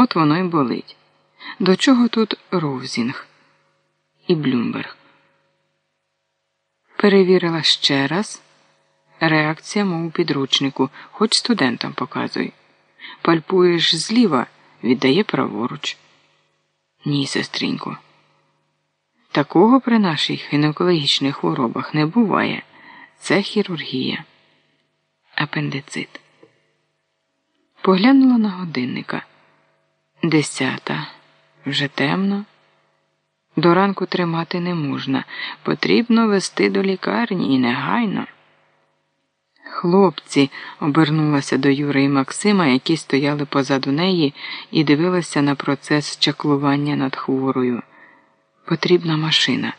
От воно й болить. До чого тут Ровзінг і Блюмберг? Перевірила ще раз. Реакція, мов підручнику, хоч студентам показуй. Пальпуєш зліва, віддає праворуч. Ні, сестринько. Такого при наших гінекологічних хворобах не буває. Це хірургія. Апендицит. Поглянула на годинника. Десята. Вже темно. До ранку тримати не можна. Потрібно вести до лікарні і негайно. Хлопці, обернулася до Юри і Максима, які стояли позаду неї і дивилися на процес чаклування над хворою. Потрібна машина,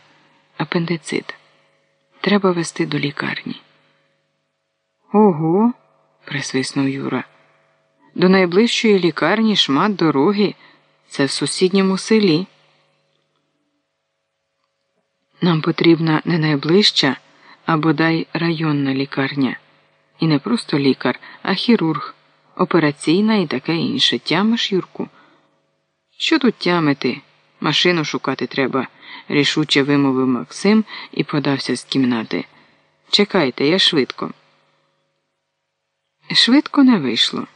апендицит. Треба вести до лікарні. Ого, присвиснув Юра. До найближчої лікарні шмат дороги. Це в сусідньому селі. Нам потрібна не найближча, а бодай районна лікарня. І не просто лікар, а хірург, операційна і таке інше. Тямиш, Юрку? Що тут тямити? Машину шукати треба, рішуче вимовив Максим і подався з кімнати. Чекайте, я швидко. Швидко не вийшло.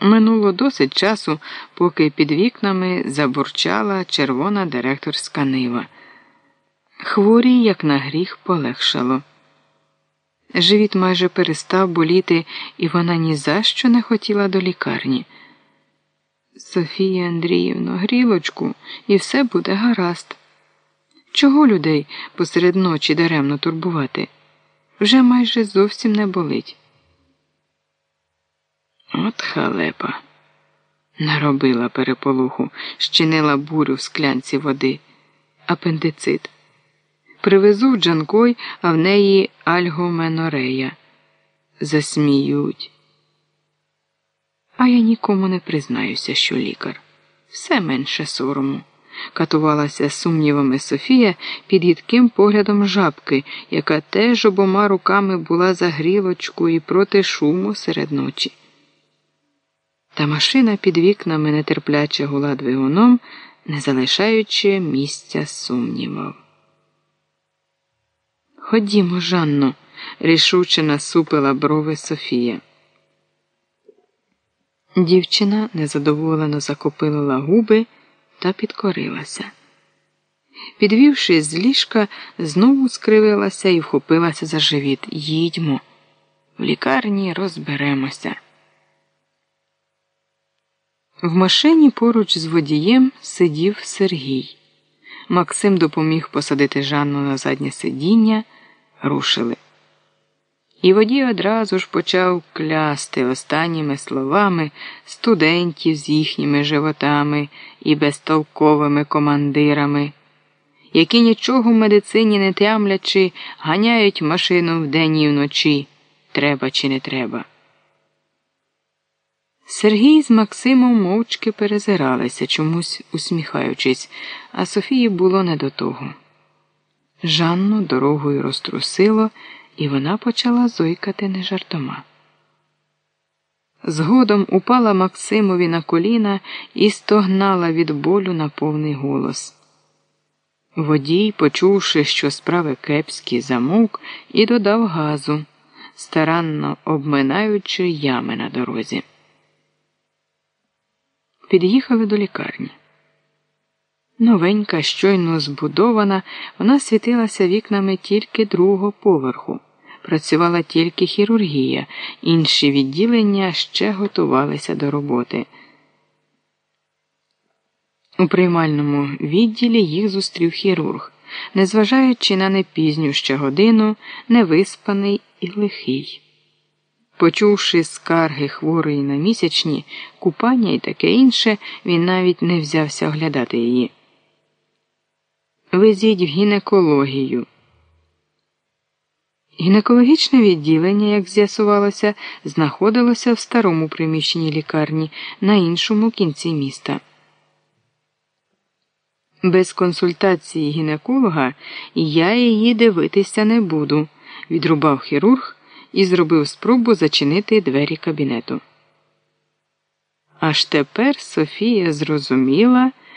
Минуло досить часу, поки під вікнами забурчала червона директорська нива. Хворій, як на гріх, полегшало. Живіт майже перестав боліти, і вона ні за що не хотіла до лікарні. Софія Андріївно, грілочку, і все буде гаразд. Чого людей посеред ночі даремно турбувати? Вже майже зовсім не болить. От халепа. Наробила переполоху, щинила бурю в склянці води, апендицит. Привезу в Джанкой, а в неї альгоменорея. Засміють. А я нікому не признаюся, що лікар. Все менше сорому. Катувалася сумнівами Софія під гідким поглядом жабки, яка теж обома руками була за грілочку і проти шуму серед ночі. Та машина під вікнами нетерпляче гула двигуном, не залишаючи місця сумнівів. Ходімо, Жанно, рішуче насупила брови Софія. Дівчина незадоволено закопилила губи та підкорилася. Підвівшись з ліжка, знову скривилася і вхопилася за живіт. Їдьмо. В лікарні розберемося. В машині поруч з водієм сидів Сергій. Максим допоміг посадити Жанну на заднє сидіння, рушили. І водій одразу ж почав клясти останніми словами студентів з їхніми животами і безтолковими командирами, які нічого в медицині не тямлячи, ганяють машину вдень і вночі. Треба чи не треба. Сергій з Максимом мовчки перезиралися, чомусь усміхаючись, а Софії було не до того. Жанну дорогою розтрусило, і вона почала зойкати не жартома. Згодом упала Максимові на коліна і стогнала від болю на повний голос. Водій, почувши, що справи кепські, замовк і додав газу, старанно обминаючи ями на дорозі. Під'їхали до лікарні. Новенька, щойно збудована, вона світилася вікнами тільки другого поверху. Працювала тільки хірургія, інші відділення ще готувалися до роботи. У приймальному відділі їх зустрів хірург, незважаючи на непізню ще годину, невиспаний і лихий. Почувши скарги хворої на місячні, купання і таке інше, він навіть не взявся оглядати її. Везіть в гінекологію. Гінекологічне відділення, як з'ясувалося, знаходилося в старому приміщенні лікарні на іншому кінці міста. Без консультації гінеколога я її дивитися не буду, відрубав хірург і зробив спробу зачинити двері кабінету. Аж тепер Софія зрозуміла,